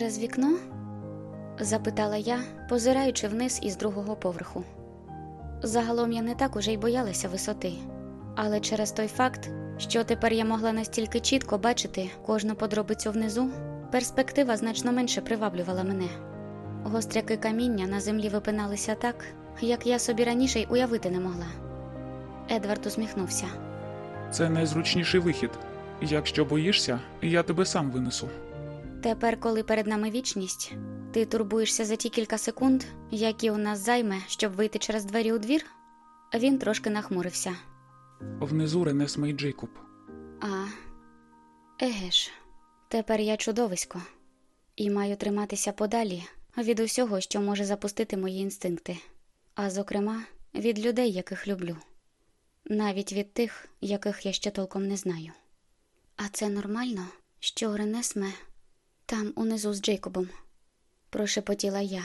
Через вікно? запитала я, позираючи вниз із другого поверху. Загалом я не так уже й боялася висоти, але через той факт, що тепер я могла настільки чітко бачити кожну подробицю внизу, перспектива значно менше приваблювала мене. Гостряки каміння на землі випиналися так, як я собі раніше й уявити не могла. Едвард усміхнувся. Це найзручніший вихід. Якщо боїшся, я тебе сам винесу. Тепер, коли перед нами вічність, ти турбуєшся за ті кілька секунд, які у нас займе, щоб вийти через двері у двір? Він трошки нахмурився. Внизу Ренесма і Джейкоб. А, еге ж, тепер я чудовисько і маю триматися подалі від усього, що може запустити мої інстинкти, а зокрема від людей, яких люблю, навіть від тих, яких я ще толком не знаю. А це нормально, що Ренесме там унизу з Джейкобом, прошепотіла я,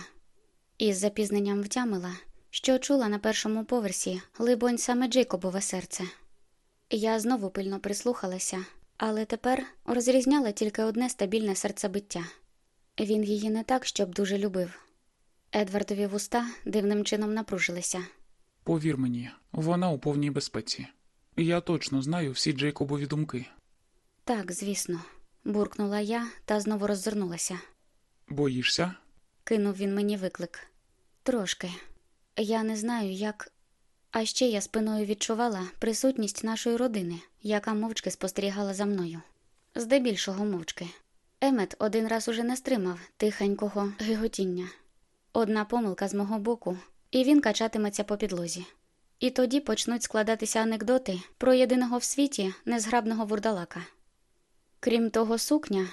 і з запізненням втямила, що чула на першому поверсі, либонь, саме Джейкобове серце. Я знову пильно прислухалася, але тепер розрізняла тільки одне стабільне серцебиття. Він її не так, щоб дуже любив. Едвардові вуста дивним чином напружилися. Повір мені, вона у повній безпеці. Я точно знаю всі Джейкобові думки. Так, звісно, буркнула я та знову роззирнулася. Боїшся? Кинув він мені виклик. Трошки. Я не знаю, як. А ще я спиною відчувала присутність нашої родини, яка мовчки спостерігала за мною. Здебільшого мовчки. Емет один раз уже не стримав тихенького гиготіння. Одна помилка з мого боку, і він качатиметься по підлозі. І тоді почнуть складатися анекдоти про єдиного в світі незграбного вурдалака. Крім того, сукня,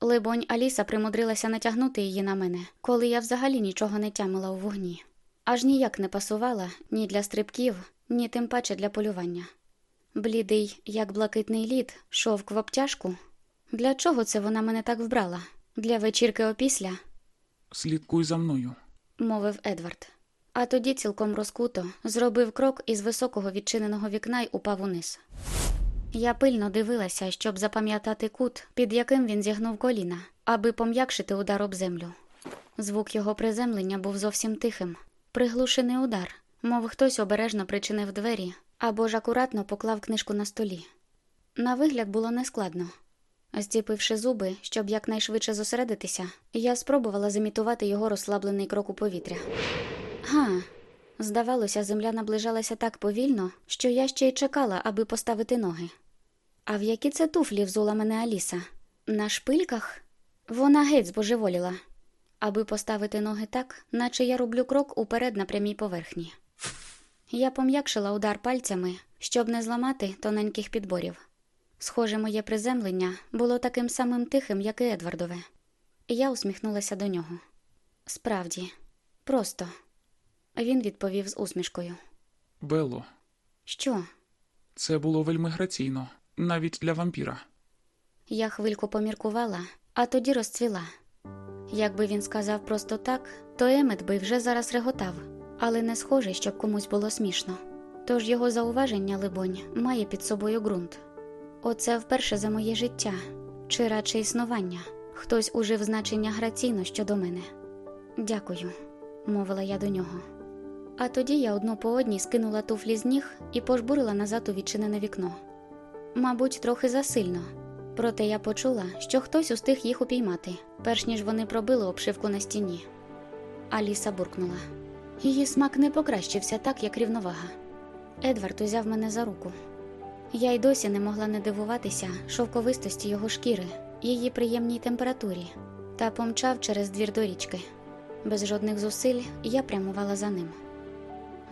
либонь, Аліса примудрилася натягнути її на мене, коли я взагалі нічого не тямила у вогні. Аж ніяк не пасувала ні для стрибків, ні тим паче для полювання. Блідий, як блакитний лід, шовк в обтяжку. Для чого це вона мене так вбрала? Для вечірки опісля, Слідкуй за мною. мовив Едвард. А тоді цілком розкуто зробив крок із високого відчиненого вікна й упав униз. Я пильно дивилася, щоб запам'ятати кут, під яким він зігнув коліна, аби пом'якшити удар об землю. Звук його приземлення був зовсім тихим, приглушений удар, мов хтось обережно причинив двері або ж акуратно поклав книжку на столі. На вигляд було нескладно. Зціпивши зуби, щоб якнайшвидше зосередитися, я спробувала зімітувати його розслаблений крок у повітря. Га, здавалося, земля наближалася так повільно, що я ще й чекала, аби поставити ноги. А в які це туфлі взула мене Аліса? На шпильках? Вона геть збожеволіла, аби поставити ноги так, наче я роблю крок уперед на прямій поверхні. Я пом'якшила удар пальцями, щоб не зламати тоненьких підборів. Схоже, моє приземлення було таким самим тихим, як і Едвардове. Я усміхнулася до нього. Справді, просто. Він відповів з усмішкою. Бело, Що? це було вельми граційно, навіть для вампіра. Я хвильку поміркувала, а тоді розцвіла. Якби він сказав просто так, то Емет би вже зараз реготав, але не схоже, щоб комусь було смішно. Тож його зауваження, либонь, має під собою ґрунт. Оце вперше за моє життя, чи радше існування. Хтось ужив значення граційно щодо мене. Дякую, мовила я до нього. А тоді я одну по одній скинула туфлі з ніг і пожбурила назад у відчинене вікно. Мабуть, трохи засильно. Проте я почула, що хтось устиг їх упіймати, перш ніж вони пробили обшивку на стіні. Аліса буркнула. Її смак не покращився так, як рівновага. Едвард узяв мене за руку. Я й досі не могла не дивуватися шовковистості його шкіри, її приємній температурі, та помчав через двір до річки. Без жодних зусиль я прямувала за ним.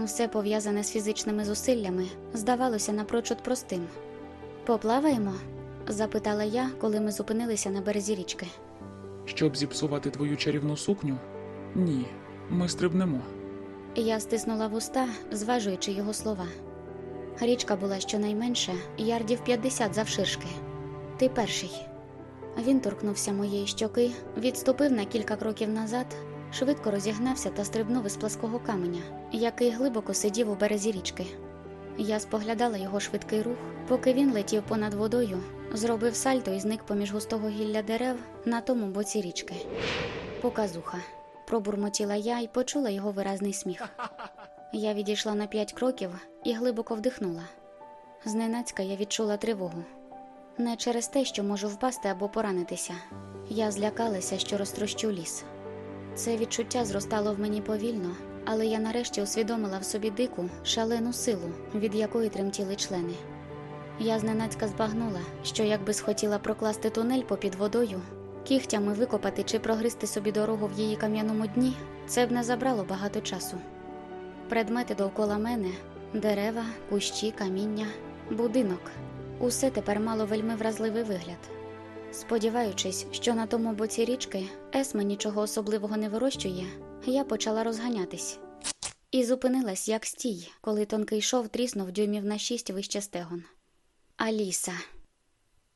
Все пов'язане з фізичними зусиллями здавалося напрочуд простим. Поплаваємо? запитала я, коли ми зупинилися на березі річки. Щоб зіпсувати твою чарівну сукню? Ні, ми стрибнемо. Я стиснула вуста, зважуючи його слова. Річка була щонайменше ярдів 50 завширшки. Ти перший. Він торкнувся моєї щоки, відступив на кілька кроків назад, швидко розігнався та стрибнув із плаского каменя, який глибоко сидів у березі річки. Я споглядала його швидкий рух, поки він летів понад водою, зробив сальто і зник поміж густого гілля дерев на тому боці річки. Показуха. Пробурмотіла я і почула його виразний сміх. Я відійшла на п'ять кроків і глибоко вдихнула. Зненацька я відчула тривогу. Не через те, що можу впасти або поранитися. Я злякалася, що розтрощу ліс. Це відчуття зростало в мені повільно, але я нарешті усвідомила в собі дику, шалену силу, від якої тремтіли члени. Я зненацька збагнула, що якби схотіла прокласти тунель попід водою, кігтями викопати чи прогризти собі дорогу в її кам'яному дні, це б не забрало багато часу. Предмети довкола мене дерева, кущі, каміння, будинок. Усе тепер мало вельми вразливий вигляд. Сподіваючись, що на тому боці річки Есме нічого особливого не вирощує, я почала розганятись і зупинилась як стій, коли тонкий шов тріснув дюймів на шість вище стегон. Аліса.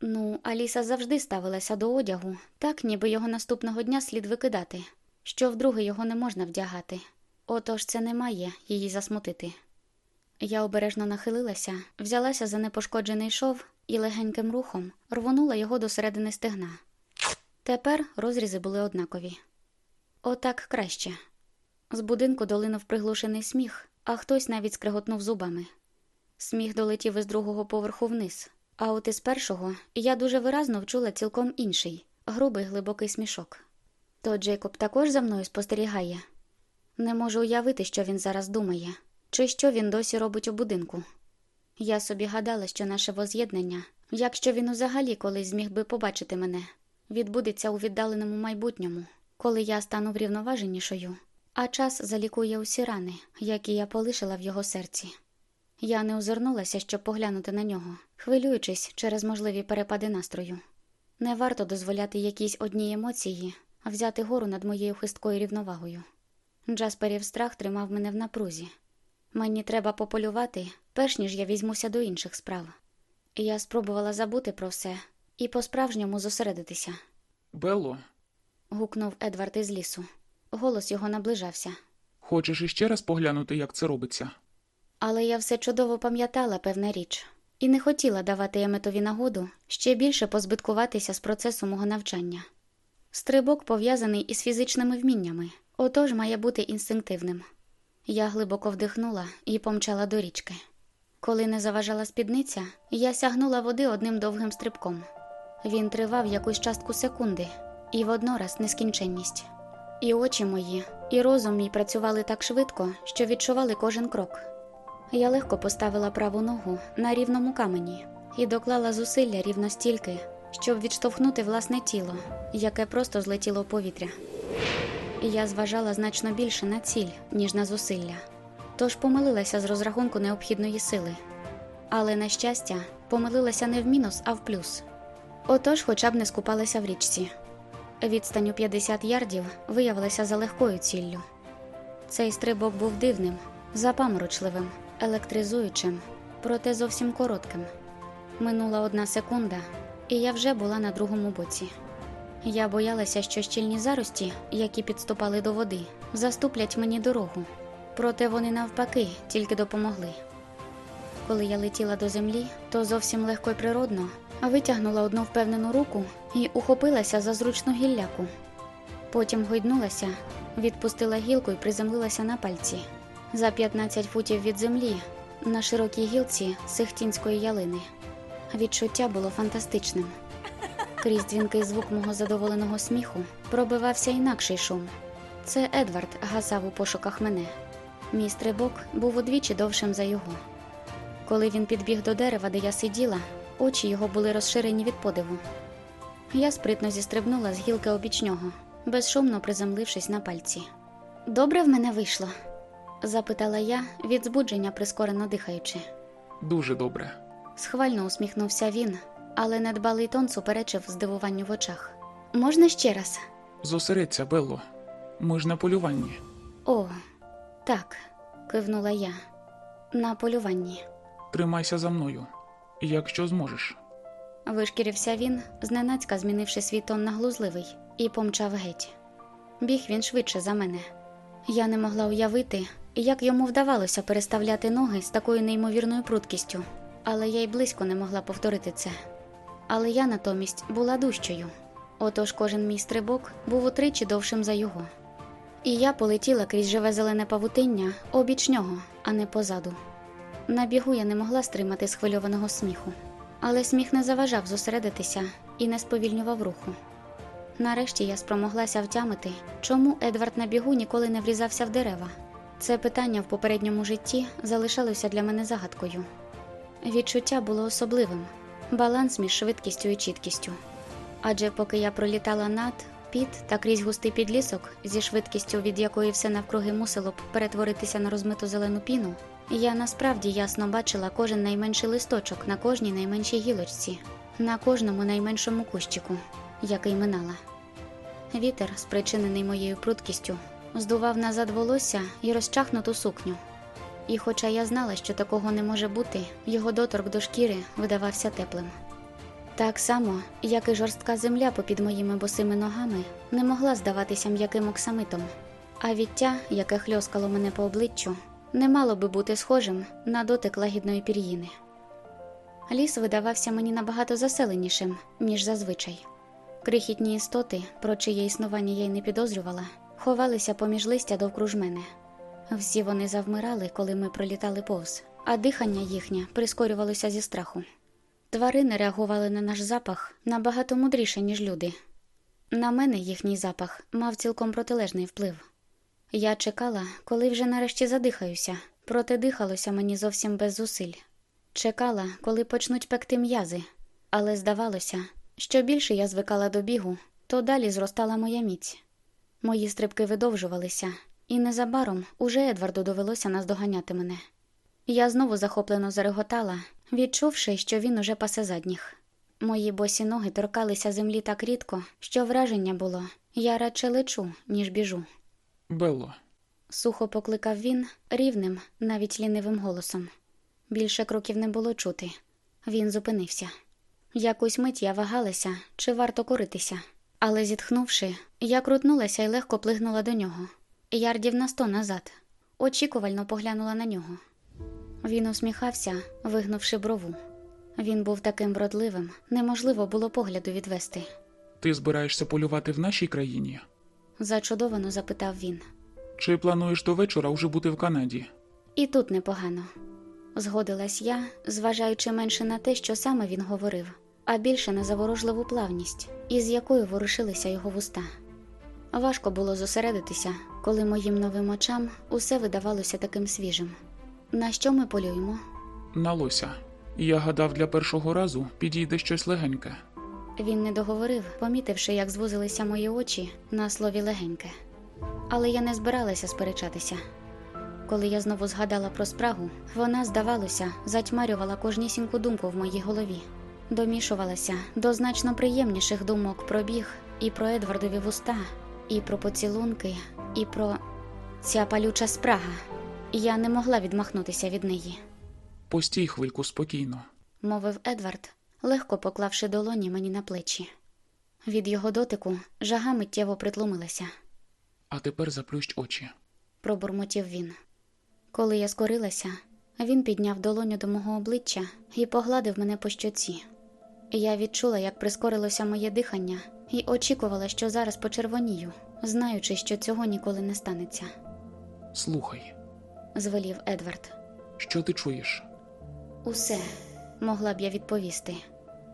Ну, Аліса завжди ставилася до одягу, так ніби його наступного дня слід викидати, що вдруге його не можна вдягати. Отож це не має її засмутити. Я обережно нахилилася, взялася за непошкоджений шов і легеньким рухом рвонула його до середини стегна. Тепер розрізи були однакові. Отак краще. З будинку долинув приглушений сміх, а хтось навіть скреготнув зубами. Сміх долетів із другого поверху вниз, а от із першого я дуже виразно вчула цілком інший, грубий глибокий смішок. То Джейкоб також за мною спостерігає. Не можу уявити, що він зараз думає, чи що він досі робить у будинку. Я собі гадала, що наше воз'єднання, якщо він взагалі колись зміг би побачити мене, відбудеться у віддаленому майбутньому, коли я стану врівноваженішою, а час залікує усі рани, які я полишила в його серці. Я не озирнулася, щоб поглянути на нього, хвилюючись через можливі перепади настрою. Не варто дозволяти якійсь одній емоції взяти гору над моєю хисткою рівновагою. Джасперів страх тримав мене в напрузі. Мені треба пополювати, перш ніж я візьмуся до інших справ. Я спробувала забути про все і по-справжньому зосередитися. Белло, Гукнув Едвард із лісу. Голос його наближався. хочеш іще раз поглянути, як це робиться? Але я все чудово пам'ятала певна річ, і не хотіла давати Еметові нагоду ще більше позбиткуватися з процесу мого навчання. Стрибок пов'язаний із фізичними вміннями, отож має бути інстинктивним. Я глибоко вдихнула і помчала до річки. Коли не заважала спідниця, я сягнула води одним довгим стрибком. Він тривав якусь частку секунди, і воднораз нескінченність. І очі мої, і розум мій працювали так швидко, що відчували кожен крок. Я легко поставила праву ногу на рівному камені і доклала зусилля рівно стільки, щоб відштовхнути власне тіло, яке просто злетіло в повітря. І Я зважала значно більше на ціль, ніж на зусилля, тож помилилася з розрахунку необхідної сили. Але, на щастя, помилилася не в мінус, а в плюс. Отож, хоча б не скупалася в річці. Відстань у 50 ярдів виявилася за легкою ціллю. Цей стрибок був дивним, запаморочливим, електризуючим, проте зовсім коротким. Минула одна секунда, і я вже була на другому боці. Я боялася, що щільні зарості, які підступали до води, заступлять мені дорогу, проте вони навпаки тільки допомогли. Коли я летіла до землі, то зовсім легко й природно витягнула одну впевнену руку і ухопилася за зручну гілляку. Потім гойднулася, відпустила гілку і приземлилася на пальці за 15 футів від землі на широкій гілці сихтінської ялини. Відчуття було фантастичним. Крізь дзвінкий звук мого задоволеного сміху пробивався інакший шум. Це Едвард гасав у пошуках мене. Мій стрибок був удвічі довшим за його. Коли він підбіг до дерева, де я сиділа, очі його були розширені від подиву. Я спритно зістрибнула з гілки обіч нього, безшумно приземлившись на пальці. Добре в мене вийшло. запитала я від збудження, прискорено дихаючи. Дуже добре. Схвально усміхнувся він, але недбалий тон суперечив здивуванню в очах. Можна ще раз? Зосередься, Белло. Ми ж на полюванні. О, так, кивнула я. На полюванні. Тримайся за мною. Якщо зможеш. Вишкірився він, зненацька змінивши свій тон на глузливий, і помчав геть. Біг він швидше за мене. Я не могла уявити, як йому вдавалося переставляти ноги з такою неймовірною пруткістю, але я й близько не могла повторити це. Але я натомість була дужчою. Отож кожен мій стрибок був утричі довшим за його. І я полетіла крізь живе зелене павутиння обіч нього, а не позаду. На бігу я не могла стримати схвильованого сміху, але сміх не заважав зосередитися і не сповільнював руху. Нарешті я спромоглася втямити, чому Едвард на бігу ніколи не врізався в дерева. Це питання в попередньому житті залишалося для мене загадкою. Відчуття було особливим баланс між швидкістю і чіткістю. Адже поки я пролітала над, під та крізь густий підлісок, зі швидкістю, від якої все навкруги мусило б перетворитися на розмиту зелену піну, я насправді ясно бачила кожен найменший листочок на кожній найменшій гілочці, на кожному найменшому кущику, який минала. Вітер, спричинений моєю пруткістю, здував назад волосся і розчахнуту сукню. І хоча я знала, що такого не може бути, його доторк до шкіри видавався теплим. Так само, як і жорстка земля попід моїми босими ногами, не могла здаватися м'яким оксамитом, а віття, яке хльоскало мене по обличчю, не мало би бути схожим на дотик лагідної пір'їни. Ліс видавався мені набагато заселенішим, ніж зазвичай. Крихітні істоти, про чиє існування я й не підозрювала, ховалися поміж листя довкруж мене. Всі вони завмирали, коли ми пролітали повз, а дихання їхнє прискорювалося зі страху. Тварини реагували на наш запах набагато мудріше, ніж люди. На мене їхній запах мав цілком протилежний вплив. Я чекала, коли вже нарешті задихаюся, проте дихалося мені зовсім без зусиль. Чекала, коли почнуть пекти м'язи, але здавалося, що більше я звикала до бігу, то далі зростала моя міць. Мої стрибки видовжувалися, і незабаром уже Едварду довелося наздоганяти мене. Я знову захоплено зареготала, відчувши, що він уже пасе задніх. Мої босі ноги торкалися землі так рідко, що враження було я радше лечу, ніж біжу. Белло, Сухо покликав він рівним, навіть лінивим голосом. Більше кроків не було чути. Він зупинився. Якусь мить я вагалася, чи варто коритися, але зітхнувши, я крутнулася і легко плигнула до нього. Ярдів на сто назад. Очікувально поглянула на нього. Він усміхався, вигнувши брову. Він був таким вродливим, неможливо було погляду відвести. ти збираєшся полювати в нашій країні? Зачудовано запитав він. Чи плануєш до вечора вже бути в Канаді? І тут непогано. Згодилась я, зважаючи менше на те, що саме він говорив, а більше на заворожливу плавність, із якою ворушилися його вуста. Важко було зосередитися, коли моїм новим очам усе видавалося таким свіжим. На що ми полюємо? На лося. Я гадав, для першого разу підійде щось легеньке. Він не договорив, помітивши, як звузилися мої очі на слові легеньке. Але я не збиралася сперечатися. Коли я знову згадала про спрагу, вона, здавалося, затьмарювала кожнісіньку думку в моїй голові, домішувалася до значно приємніших думок про біг, і про Едвардові вуста, і про поцілунки, і про ця палюча спрага. Я не могла відмахнутися від неї. Постій хвильку спокійно. мовив Едвард, легко поклавши долоні мені на плечі. Від його дотику жага миттєво притлумилася, А тепер заплющ очі. пробурмотів він. Коли я скорилася, він підняв долоню до мого обличчя і погладив мене по щоці. Я відчула, як прискорилося моє дихання, і очікувала, що зараз почервонію, знаючи, що цього ніколи не станеться, Слухай, звелів Едвард. що ти чуєш? Усе могла б я відповісти.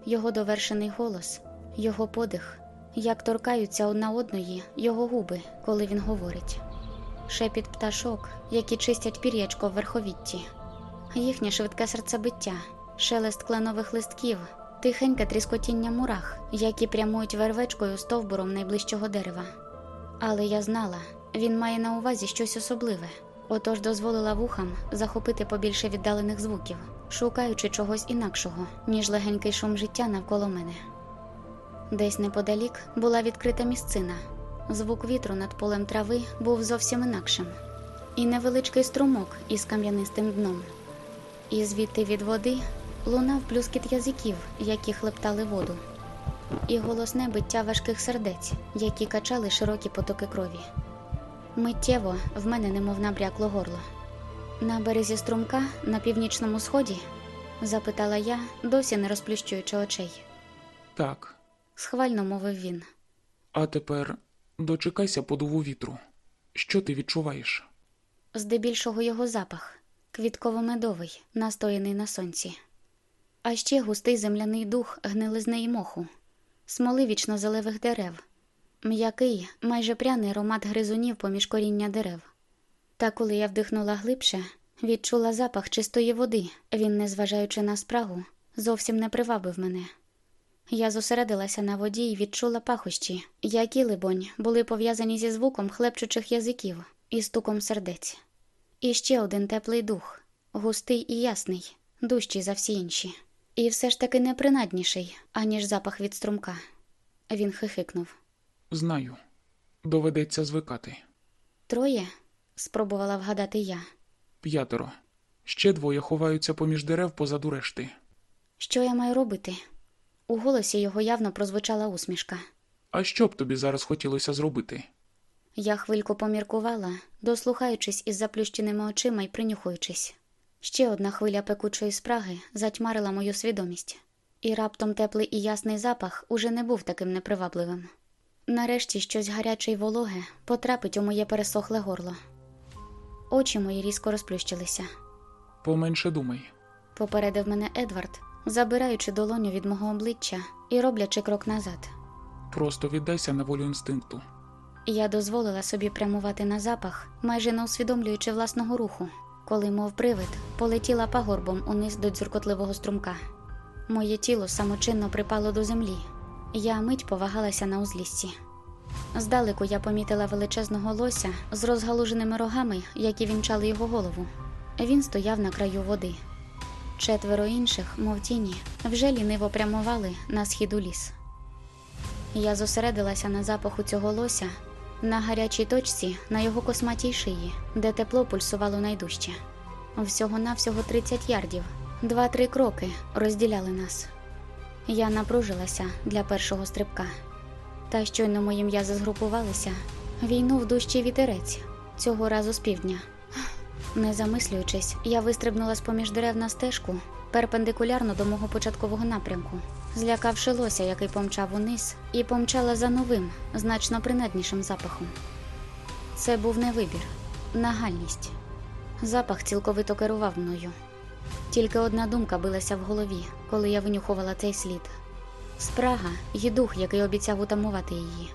Його довершений голос, його подих, як торкаються одна одної його губи, коли він говорить. Шепіт пташок, які чистять пір'ячко в верховітті, їхнє швидке серцебиття, шелест кленових листків, тихеньке тріскотіння мурах, які прямують вервечкою стовбуром найближчого дерева. Але я знала, він має на увазі щось особливе, Отож дозволила вухам захопити побільше віддалених звуків, шукаючи чогось інакшого, ніж легенький шум життя навколо мене. Десь неподалік була відкрита місцина. Звук вітру над полем трави був зовсім інакшим, і невеличкий струмок із кам'янистим дном. І звідти від води лунав плюскіт язиків, які хлептали воду, і голосне биття важких сердець, які качали широкі потоки крові. Миттєво в мене немов набрякло горло. На березі струмка на північному сході? запитала я, досі не розплющуючи очей. Так. Схвально мовив він. А тепер дочекайся подуву вітру. Що ти відчуваєш? Здебільшого його запах квітково-медовий, настояний на сонці. А ще густий земляний дух гнилизни і моху, смоли вічнозелених дерев, м'який, майже пряний аромат гризунів поміж коріння дерев. Та коли я вдихнула глибше, відчула запах чистої води. Він, незважаючи на спрагу, зовсім не привабив мене. Я зосередилася на воді і відчула пахощі, які, либонь, були пов'язані зі звуком хлепчучих язиків і стуком сердець. І ще один теплий дух, густий і ясний, дужчий за всі інші. І все ж таки непринадніший, аніж запах від струмка. Він хихикнув. Знаю. Доведеться звикати. Троє? спробувала вгадати я. П'ятеро. Ще двоє ховаються поміж дерев позаду решти. Що я маю робити? У голосі його явно прозвучала усмішка. А що б тобі зараз хотілося зробити? Я хвильку поміркувала, дослухаючись із заплющеними очима і принюхуючись. Ще одна хвиля пекучої спраги затьмарила мою свідомість, і раптом теплий і ясний запах уже не був таким непривабливим. Нарешті щось гаряче й вологе потрапить у моє пересохле горло. Очі мої різко розплющилися. Поменше думай. Попередив мене Едвард, забираючи долоню від мого обличчя і роблячи крок назад. Просто віддайся на волю інстинкту. Я дозволила собі прямувати на запах, майже не усвідомлюючи власного руху, коли, мов привид, полетіла пагорбом униз до дзюркотливого струмка. Моє тіло самочинно припало до землі. Я мить повагалася на узліссі. Здалеку я помітила величезного лося з розгалуженими рогами, які вінчали його голову. Він стояв на краю води. Четверо інших, мов тіні, вже ліниво прямували на схід у ліс. Я зосередилася на запаху цього лося, на гарячій точці, на його косматій шиї, де тепло пульсувало найдужче. Всього-навсього 30 ярдів, два-три кроки розділяли нас. Я напружилася для першого стрибка. Та щойно мої м'язи згрупувалися, війнув дужчий вітерець, цього разу з півдня. Не замислюючись, я вистрибнула з поміж дерев на стежку перпендикулярно до мого початкового напрямку, злякавши лося, який помчав униз, і помчала за новим, значно принаднішим запахом. Це був не вибір, нагальність. Запах цілковито керував мною. Тільки одна думка билася в голові, коли я винюхувала цей слід спрага і дух, який обіцяв утамувати її.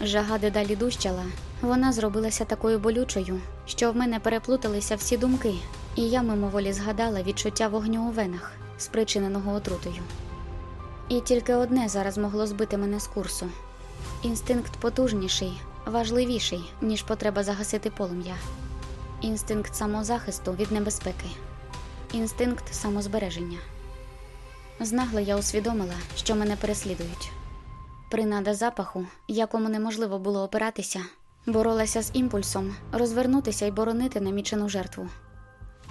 Жага дедалі дужчала, вона зробилася такою болючою, що в мене переплуталися всі думки, і я мимоволі згадала відчуття вогню у венах, спричиненого отрутою. І тільки одне зараз могло збити мене з курсу інстинкт потужніший, важливіший, ніж потреба загасити полум'я, інстинкт самозахисту від небезпеки, інстинкт самозбереження. Знагла я усвідомила, що мене переслідують. Принада запаху, якому неможливо було опиратися, боролася з імпульсом розвернутися і боронити намічену жертву.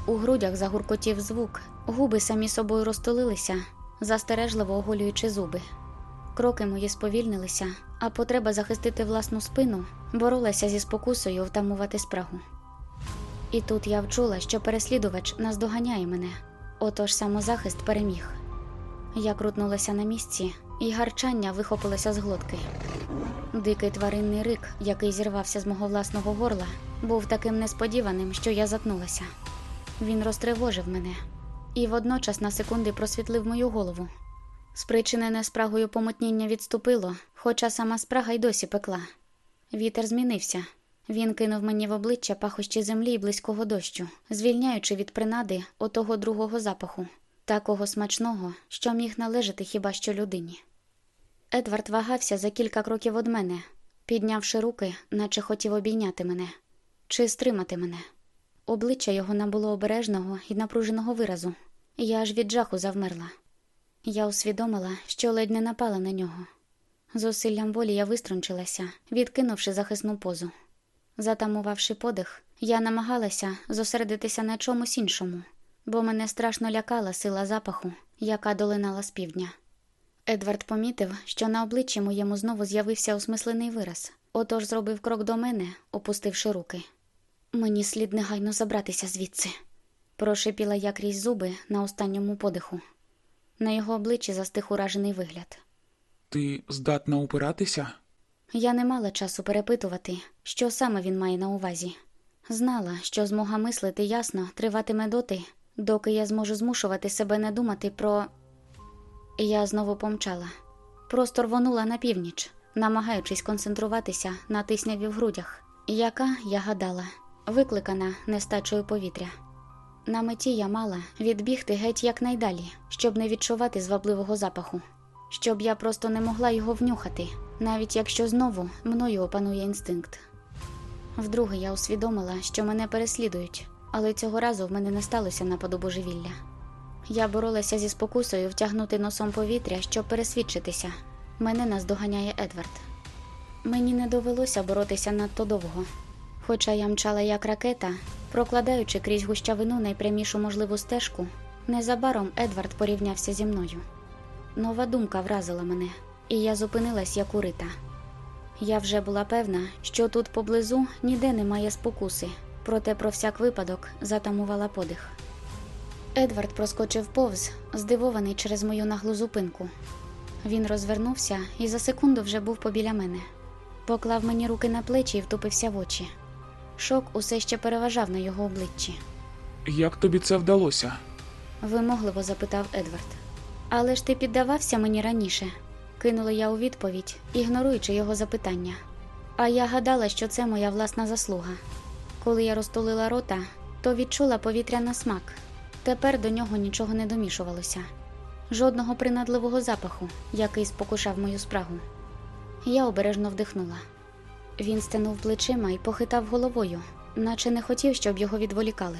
У грудях загуркотів звук, губи самі собою розтулилися, застережливо оголюючи зуби. Кроки мої сповільнилися, а потреба захистити власну спину боролася зі спокусою втамувати спрагу. І тут я вчула, що переслідувач наздоганяє мене, отож самозахист переміг. Я крутнулася на місці, і гарчання вихопилося з глотки. Дикий тваринний рик, який зірвався з мого власного горла, був таким несподіваним, що я затнулася. Він розтривожив мене і водночас на секунди просвітлив мою голову. Спричинене спрагою помутніння відступило, хоча сама спрага й досі пекла. Вітер змінився. Він кинув мені в обличчя пахощі землі і близького дощу, звільняючи від принади отого другого запаху, такого смачного, що міг належати хіба що людині. Едвард вагався за кілька кроків від мене, піднявши руки, наче хотів обійняти мене чи стримати мене. Обличчя його набуло обережного і напруженого виразу. Я аж від жаху завмерла. Я усвідомила, що ледь не напала на нього. Зусиллям волі я виструнчилася, відкинувши захисну позу. Затамувавши подих, я намагалася зосередитися на чомусь іншому, бо мене страшно лякала сила запаху, яка долинала з півдня. Едвард помітив, що на обличчі моєму знову з'явився осмислений вираз, отож зробив крок до мене, опустивши руки. Мені слід негайно забратися звідси, прошипіла я крізь зуби на останньому подиху. На його обличчі застиг уражений вигляд. Ти здатна упиратися? Я не мала часу перепитувати, що саме він має на увазі. Знала, що змога мислити ясно триватиме доти, доки я зможу змушувати себе не думати про. Я знову помчала. Просто рвонула на північ, намагаючись концентруватися на тисняві в грудях, яка, я гадала, викликана нестачею повітря. На меті я мала відбігти геть якнайдалі, щоб не відчувати звабливого запаху, щоб я просто не могла його внюхати, навіть якщо знову мною опанує інстинкт. Вдруге я усвідомила, що мене переслідують, але цього разу в мене не сталося нападу божевілля. Я боролася зі спокусою втягнути носом повітря, щоб пересвідчитися. Мене наздоганяє Едвард. Мені не довелося боротися надто довго, хоча я мчала як ракета, прокладаючи крізь гущавину найпрямішу можливу стежку, незабаром Едвард порівнявся зі мною. Нова думка вразила мене, і я зупинилась як урита. Я вже була певна, що тут поблизу ніде немає спокуси, проте про всяк випадок затамувала подих. Едвард проскочив повз, здивований через мою наглу зупинку. Він розвернувся і за секунду вже був побіля мене. Поклав мені руки на плечі і втупився в очі. Шок усе ще переважав на його обличчі. Як тобі це вдалося? Вимогливо запитав Едвард. Але ж ти піддавався мені раніше, кинула я у відповідь, ігноруючи його запитання. А я гадала, що це моя власна заслуга. Коли я розтулила рота, то відчула повітря на смак. Тепер до нього нічого не домішувалося, жодного принадливого запаху, який спокушав мою спрагу. Я обережно вдихнула. Він стенув плечима і похитав головою, наче не хотів, щоб його відволікали.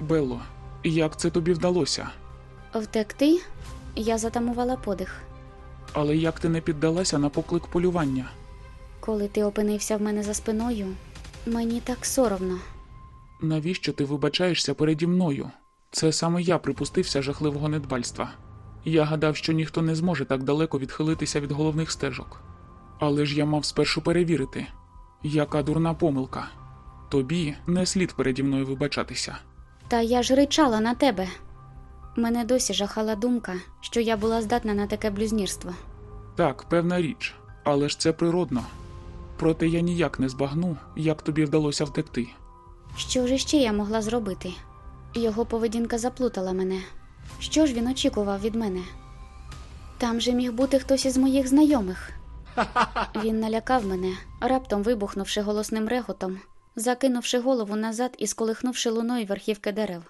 Белло, як це тобі вдалося? Втекти? Я затамувала подих. Але як ти не піддалася на поклик полювання? Коли ти опинився в мене за спиною, мені так соромно. Навіщо ти вибачаєшся переді мною? Це саме я припустився жахливого недбальства. Я гадав, що ніхто не зможе так далеко відхилитися від головних стежок. Але ж я мав спершу перевірити, яка дурна помилка. Тобі не слід переді мною вибачатися. Та я ж ричала на тебе. Мене досі жахала думка, що я була здатна на таке блюзнірство. Так, певна річ, але ж це природно. Проте я ніяк не збагну, як тобі вдалося втекти. Що ж іще я могла зробити? Його поведінка заплутала мене. Що ж він очікував від мене? Там же міг бути хтось із моїх знайомих. Він налякав мене, раптом вибухнувши голосним реготом, закинувши голову назад і сколихнувши луною верхівки дерев.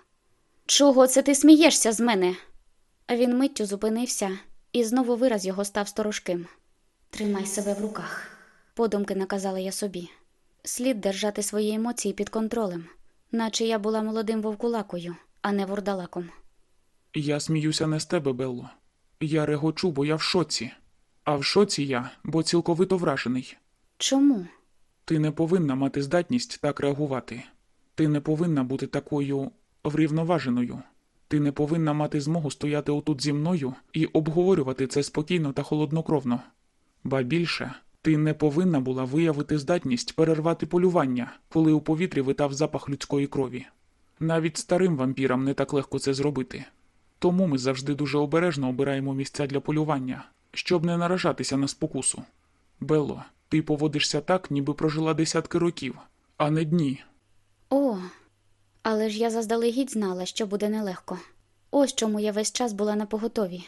Чого це ти смієшся з мене? Він миттю зупинився, і знову вираз його став сторожким. Тримай себе в руках, подумки наказала я собі. Слід держати свої емоції під контролем, наче я була молодим вовкулакою, а не вурдалаком. Я сміюся не з тебе, Белло. Я регочу, бо я в шоці. А в шоці я, бо цілковито вражений. Чому? Ти не повинна мати здатність так реагувати. Ти не повинна бути такою врівноваженою. Ти не повинна мати змогу стояти отут зі мною і обговорювати це спокійно та холоднокровно. Ба більше, ти не повинна була виявити здатність перервати полювання, коли у повітрі витав запах людської крові. Навіть старим вампірам не так легко це зробити. Тому ми завжди дуже обережно обираємо місця для полювання, щоб не наражатися на спокусу. Белло, ти поводишся так, ніби прожила десятки років, а не дні. О, але ж я заздалегідь знала, що буде нелегко. Ось чому я весь час була на поготові.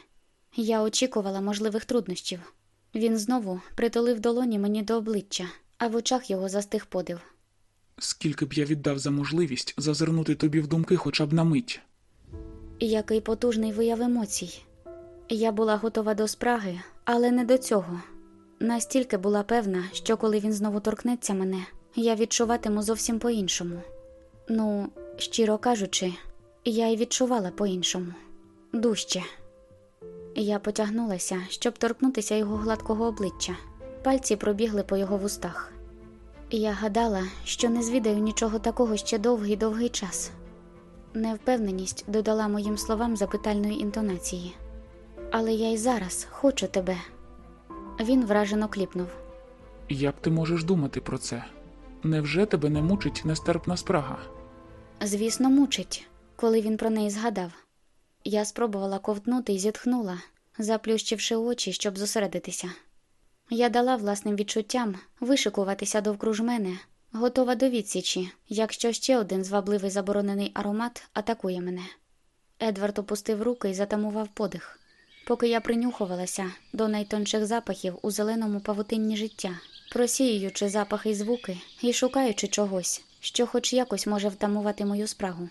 Я очікувала можливих труднощів. Він знову притулив долоні мені до обличчя, а в очах його застиг подив. Скільки б я віддав за можливість зазирнути тобі в думки хоча б на мить. Який потужний вияв емоцій. Я була готова до спраги, але не до цього. Настільки була певна, що коли він знову торкнеться мене, я відчуватиму зовсім по-іншому. Ну, щиро кажучи, я й відчувала по-іншому дужче. Я потягнулася, щоб торкнутися його гладкого обличчя. Пальці пробігли по його вустах. Я гадала, що не звідаю нічого такого ще довгий довгий час. Невпевненість додала моїм словам запитальної інтонації. Але я й зараз хочу тебе. Він вражено кліпнув. Як ти можеш думати про це? Невже тебе не мучить нестерпна спрага? Звісно, мучить, коли він про неї згадав. Я спробувала ковтнути і зітхнула, заплющивши очі, щоб зосередитися. Я дала власним відчуттям вишикуватися довкруж мене, готова до відсічі, якщо ще один звабливий заборонений аромат атакує мене. Едвард опустив руки і затамував подих, поки я принюхувалася до найтонших запахів у зеленому павутинні життя, просіюючи запахи й звуки і шукаючи чогось, що хоч якось може втамувати мою спрагу.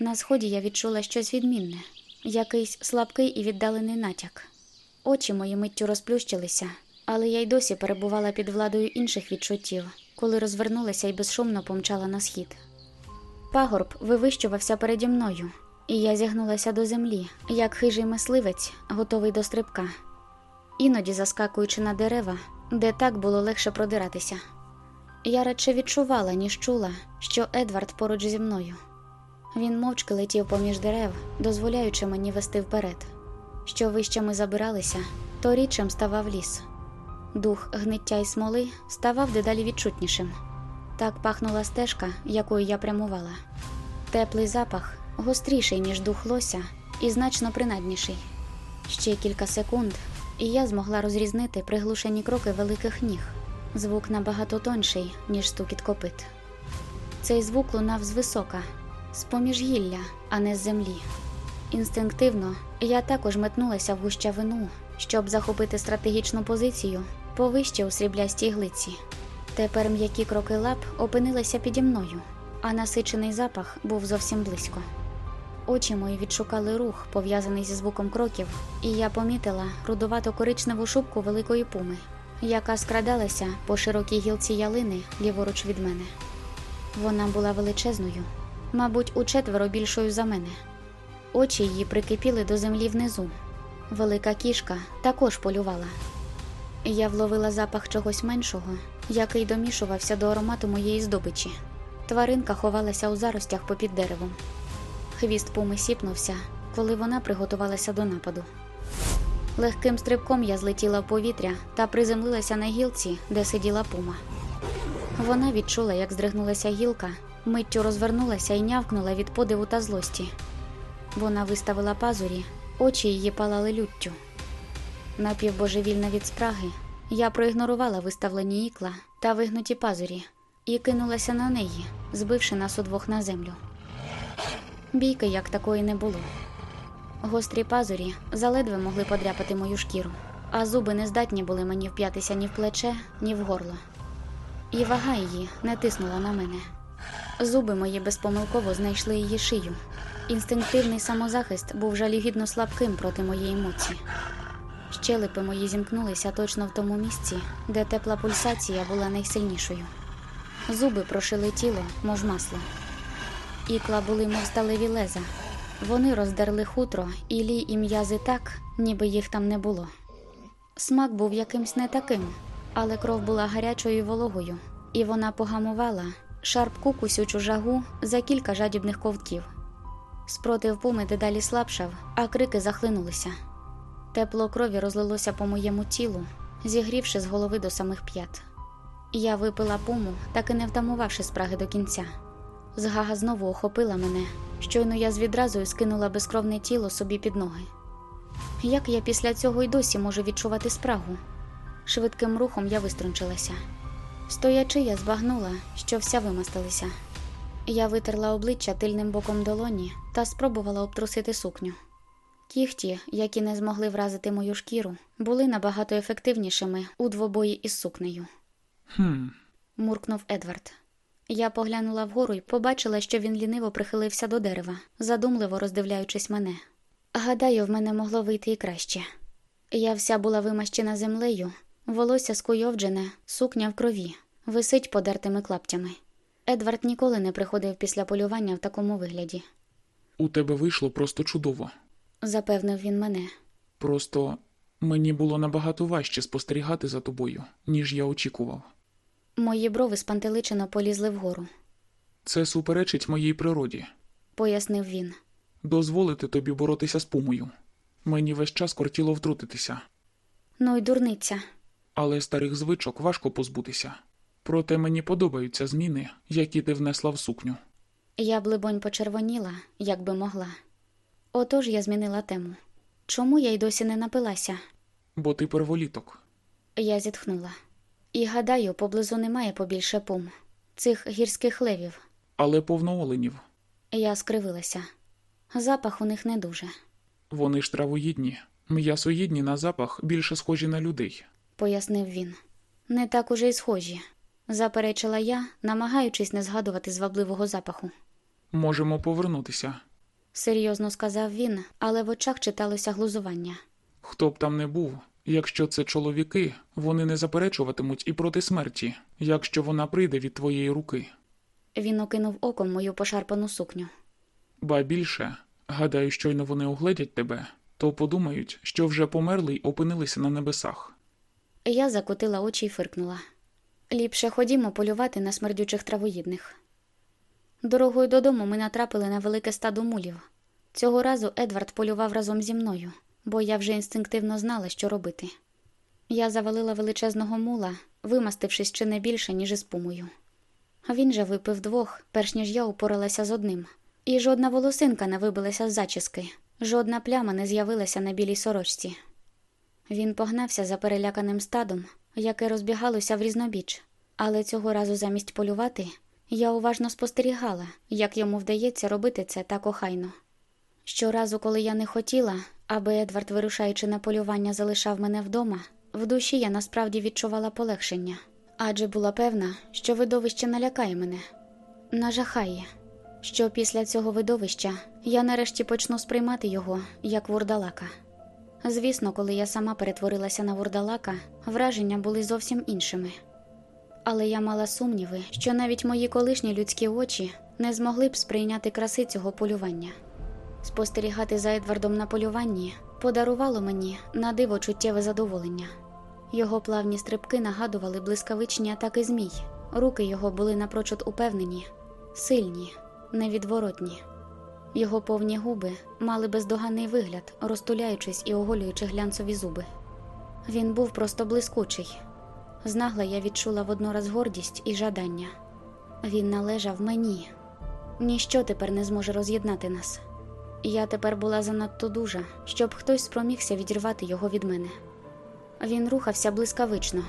На сході я відчула щось відмінне, якийсь слабкий і віддалений натяк. Очі мої миттю розплющилися, але я й досі перебувала під владою інших відчуттів, коли розвернулася і безшумно помчала на схід. Пагорб вивищувався переді мною, і я зігнулася до землі, як хижий мисливець, готовий до стрибка, іноді заскакуючи на дерева, де так було легше продиратися. Я радше відчувала, ніж чула, що Едвард поруч зі мною. Він мовчки летів поміж дерев, дозволяючи мені вести вперед. Що вище ми забиралися, то рідшим ставав ліс. Дух гниття й смоли ставав дедалі відчутнішим. Так пахнула стежка, якою я прямувала. Теплий запах, гостріший, ніж дух лося, і значно принадніший. Ще кілька секунд, і я змогла розрізнити приглушені кроки великих ніг. Звук набагато тонший, ніж стукіт копит. Цей звук лунав звисока, з поміж гілля, а не з землі. Інстинктивно я також метнулася в гущавину, щоб захопити стратегічну позицію повище у сріблястій глиці. Тепер м'які кроки лап опинилися піді мною, а насичений запах був зовсім близько. Очі мої відшукали рух, пов'язаний зі звуком кроків, і я помітила рудувато коричневу шубку великої пуми, яка скрадалася по широкій гілці ялини ліворуч від мене. Вона була величезною, мабуть, учетверо більшою за мене. Очі її прикипіли до землі внизу. Велика кішка також полювала. Я вловила запах чогось меншого, який домішувався до аромату моєї здобичі. Тваринка ховалася у заростях попід деревом. Хвіст пуми сіпнувся, коли вона приготувалася до нападу. Легким стрибком я злетіла в повітря та приземлилася на гілці, де сиділа пума. Вона відчула, як здригнулася гілка, миттю розвернулася і нявкнула від подиву та злості. Вона виставила пазурі, очі її палали люттю. Напівбожевільна від спраги, я проігнорувала виставлені ікла та вигнуті пазурі і кинулася на неї, збивши нас удвох на землю. Бійки як такої не було. Гострі пазурі заледве могли подряпати мою шкіру, а зуби не здатні були мені вп'ятися ні в плече, ні в горло. І вага її не тиснула на мене. Зуби мої безпомилково знайшли її шию. Інстинктивний самозахист був жалюгідно слабким проти моєї емоції. Щелепи мої зімкнулися точно в тому місці, де тепла пульсація була найсильнішою. Зуби прошили тіло, мов масло. Ікла були, мов сталеві леза. Вони роздерли хутро, ілі і м'язи так, ніби їх там не було. Смак був якимсь не таким, але кров була гарячою і вологою, і вона погамувала шарпку кусючу жагу за кілька жадібних ковтків. Спротив пуми дедалі слабшав, а крики захлинулися. Тепло крові розлилося по моєму тілу, зігрівши з голови до самих п'ят. Я випила пуму, так і не втамувавши спраги до кінця. Згага знову охопила мене, щойно я з відразою скинула безкровне тіло собі під ноги. Як я після цього й досі можу відчувати спрагу? Швидким рухом я виструнчилася. Стоячи, я збагнула, що вся вимастилася. Я витерла обличчя тильним боком долоні та спробувала обтрусити сукню. Кіхті, які не змогли вразити мою шкіру, були набагато ефективнішими у двобої із сукнею, Хм, муркнув Едвард. Я поглянула вгору і побачила, що він ліниво прихилився до дерева, задумливо роздивляючись мене. Гадаю, в мене могло вийти і краще. Я вся була вимащена землею, волосся скуйовджене, сукня в крові, висить подертими клаптями. Едвард ніколи не приходив після полювання в такому вигляді, У тебе вийшло просто чудово. запевнив він мене. Просто мені було набагато важче спостерігати за тобою, ніж я очікував. Мої брови спантеличено полізли вгору, Це суперечить моїй природі. пояснив він. Дозволити тобі боротися з пумою. Мені весь час кортіло втрутитися, Ну й дурниця. Але старих звичок важко позбутися. Проте мені подобаються зміни, які ти внесла в сукню. Я б, либонь, почервоніла, як би могла. Отож я змінила тему. Чому я й досі не напилася? Бо ти перволіток. Я зітхнула. І гадаю, поблизу немає побільше пум, цих гірських левів. Але повно оленів. Я скривилася. Запах у них не дуже, Вони ж травоїдні, м'ясоїдні на запах більше схожі на людей. Пояснив він. Не так уже й схожі, заперечила я, намагаючись не згадувати звабливого запаху. Можемо повернутися. Серйозно сказав він, але в очах читалося глузування. Хто б там не був, якщо це чоловіки, вони не заперечуватимуть і проти смерті, якщо вона прийде від твоєї руки. Він окинув оком мою пошарпану сукню. Ба більше, гадаю, щойно вони огледять тебе, то подумають, що вже померли й опинилися на небесах. Я закотила очі й фиркнула. Ліпше ходімо полювати на смердючих травоїдних. Дорогою додому ми натрапили на велике стадо мулів. Цього разу Едвард полював разом зі мною, бо я вже інстинктивно знала, що робити. Я завалила величезного мула, вимастившись чи не більше, ніж із пумою. Він же випив двох, перш ніж я упоралася з одним. І жодна волосинка не вибилася з зачіски, жодна пляма не з'явилася на білій сорочці. Він погнався за переляканим стадом, яке розбігалося в різнобіч, але цього разу замість полювати я уважно спостерігала, як йому вдається робити це так охайно. Щоразу, коли я не хотіла, аби Едвард, вирушаючи на полювання, залишав мене вдома, в душі я насправді відчувала полегшення, адже була певна, що видовище налякає мене, нажахає, що після цього видовища я нарешті почну сприймати його як вурдалака. Звісно, коли я сама перетворилася на вурдалака, враження були зовсім іншими. Але я мала сумніви, що навіть мої колишні людські очі не змогли б сприйняти краси цього полювання. Спостерігати за Едвардом на полюванні подарувало мені на диво чуттєве задоволення. Його плавні стрибки нагадували блискавичні атаки змій. Руки його були напрочуд упевнені, сильні, невідворотні. Його повні губи мали бездоганний вигляд, розтуляючись і оголюючи глянцеві зуби. Він був просто блискучий. Знагла я відчула воднораз гордість і жадання. Він належав мені. Ніщо тепер не зможе роз'єднати нас. Я тепер була занадто дужа, щоб хтось спромігся відірвати його від мене. Він рухався блискавично,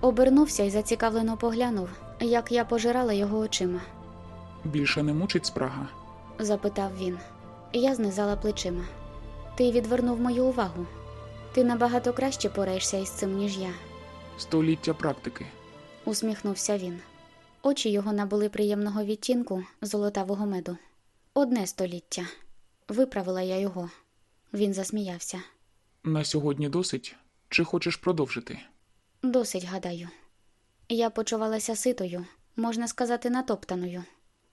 обернувся і зацікавлено поглянув, як я пожирала його очима. Більше не мучить спрага. Запитав він. Я знизала плечима. Ти відвернув мою увагу. Ти набагато краще пораєшся із цим, ніж я, Століття практики. усміхнувся він. Очі його набули приємного відтінку золотавого меду. Одне століття. Виправила я його. Він засміявся. На сьогодні досить? Чи хочеш продовжити? Досить, гадаю. Я почувалася ситою, можна сказати, натоптаною.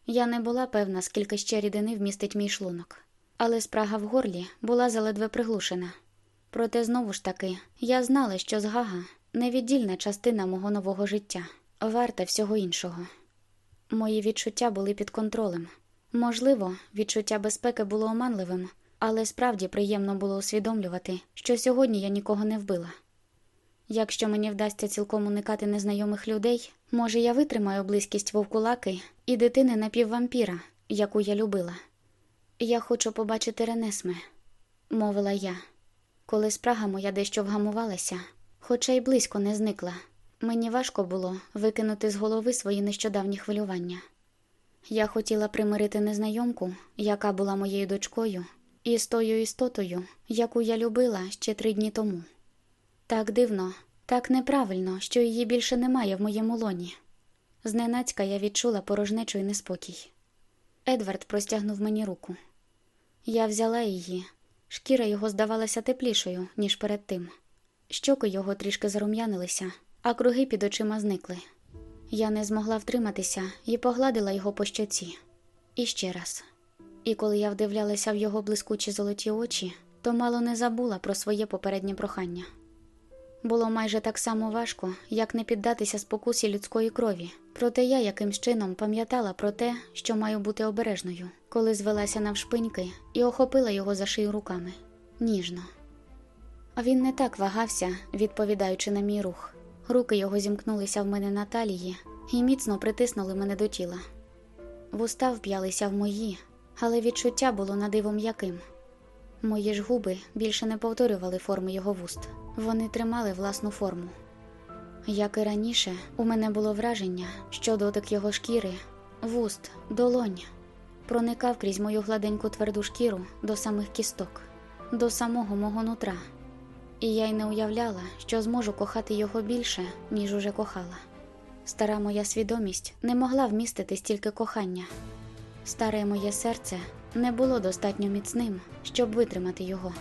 Я не була певна, скільки ще рідини вмістить мій шлунок, але спрага в горлі була заледве приглушена. Проте знову ж таки я знала, що згага невіддільна частина мого нового життя, варта всього іншого. Мої відчуття були під контролем. Можливо, відчуття безпеки було оманливим, але справді приємно було усвідомлювати, що сьогодні я нікого не вбила. Якщо мені вдасться цілком уникати незнайомих людей, може я витримаю близькість вовкулаки і дитини напіввампіра, яку я любила. Я хочу побачити Ренесме, мовила я. Коли спрага моя дещо вгамувалася, хоча й близько не зникла, мені важко було викинути з голови свої нещодавні хвилювання. Я хотіла примирити незнайомку, яка була моєю дочкою, із тою істотою, яку я любила ще три дні тому. Так дивно, так неправильно, що її більше немає в моєму лоні. Зненацька я відчула порожнечу і неспокій. Едвард простягнув мені руку. Я взяла її. Шкіра його здавалася теплішою, ніж перед тим. Щоки його трішки зарум'янилися, а круги під очима зникли. Я не змогла втриматися і погладила його по щоці. І ще раз. І коли я вдивлялася в його блискучі золоті очі, то мало не забула про своє попереднє прохання. Було майже так само важко, як не піддатися спокусі людської крові. Проте я якимсь чином пам'ятала про те, що маю бути обережною, коли звелася навшпиньки і охопила його за шию руками ніжно. А він не так вагався, відповідаючи на мій рух. Руки його зімкнулися в мене на талії і міцно притиснули мене до тіла. Вуста вп'ялися в мої, але відчуття було надиво м'яким. Мої ж губи більше не повторювали форми його вуст, вони тримали власну форму. Як і раніше, у мене було враження, що дотик його шкіри, вуст, долонь проникав крізь мою гладеньку тверду шкіру до самих кісток, до самого мого нутра. І я й не уявляла, що зможу кохати його більше, ніж уже кохала. Стара моя свідомість не могла вмістити стільки кохання. Старе моє серце не було достатньо міцним, щоб витримати його.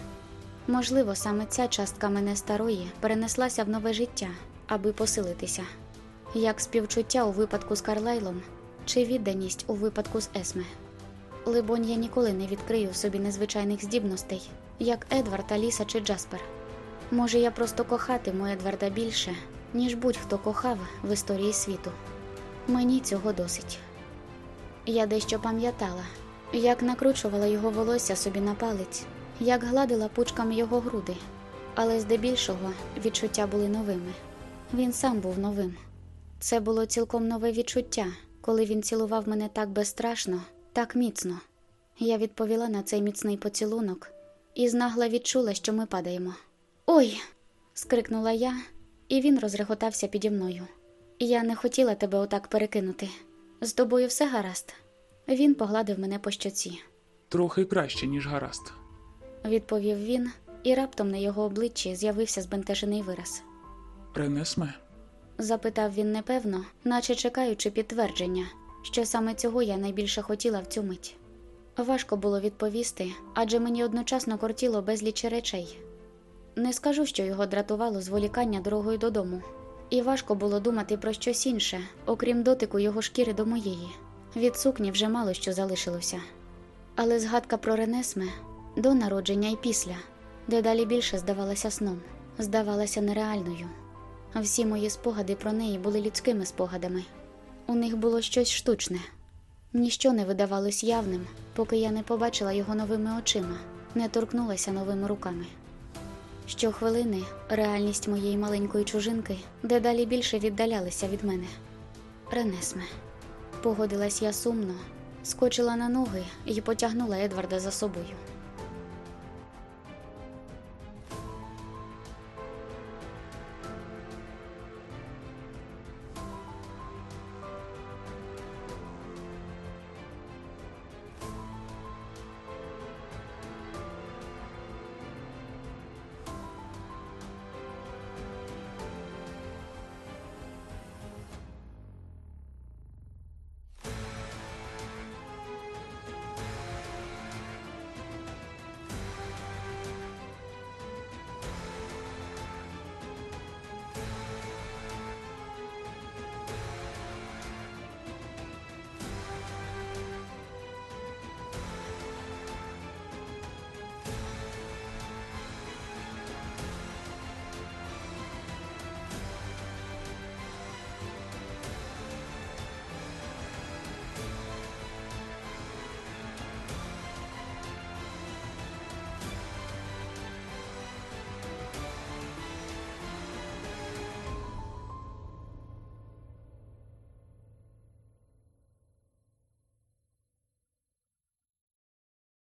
Можливо, саме ця частка мене старої перенеслася в нове життя, аби посилитися, як співчуття у випадку з Карлайлом чи відданість у випадку з Есме. Либонь, я ніколи не відкрию собі незвичайних здібностей, як Едвард, Аліса чи Джаспер. Може, я просто кохатиму Едварда більше, ніж будь-хто кохав в історії світу. Мені цього досить. Я дещо пам'ятала, як накручувала його волосся собі на палець, як гладила пучками його груди, але здебільшого відчуття були новими. Він сам був новим. Це було цілком нове відчуття, коли він цілував мене так безстрашно, так міцно. Я відповіла на цей міцний поцілунок і знагла відчула, що ми падаємо. Ой. скрикнула я, і він розреготався піді мною. Я не хотіла тебе отак перекинути. З тобою все гаразд. Він погладив мене по щоці. Трохи краще, ніж гаразд. Відповів він, і раптом на його обличчі з'явився збентежений вираз. Ренесме, Запитав він непевно, наче чекаючи підтвердження, що саме цього я найбільше хотіла в цю мить. Важко було відповісти, адже мені одночасно кортіло безліч речей. Не скажу, що його дратувало зволікання дорогою додому, і важко було думати про щось інше, окрім дотику його шкіри до моєї. Від сукні вже мало що залишилося. Але згадка про Ренесме до народження і після, дедалі більше здавалася сном, здавалася нереальною. Всі мої спогади про неї були людськими спогадами. У них було щось штучне. Ніщо не видавалось явним, поки я не побачила його новими очима, не торкнулася новими руками. Щохвилини реальність моєї маленької чужинки дедалі більше віддалялася від мене. Ренесме. Погодилась я сумно, скочила на ноги і потягнула Едварда за собою.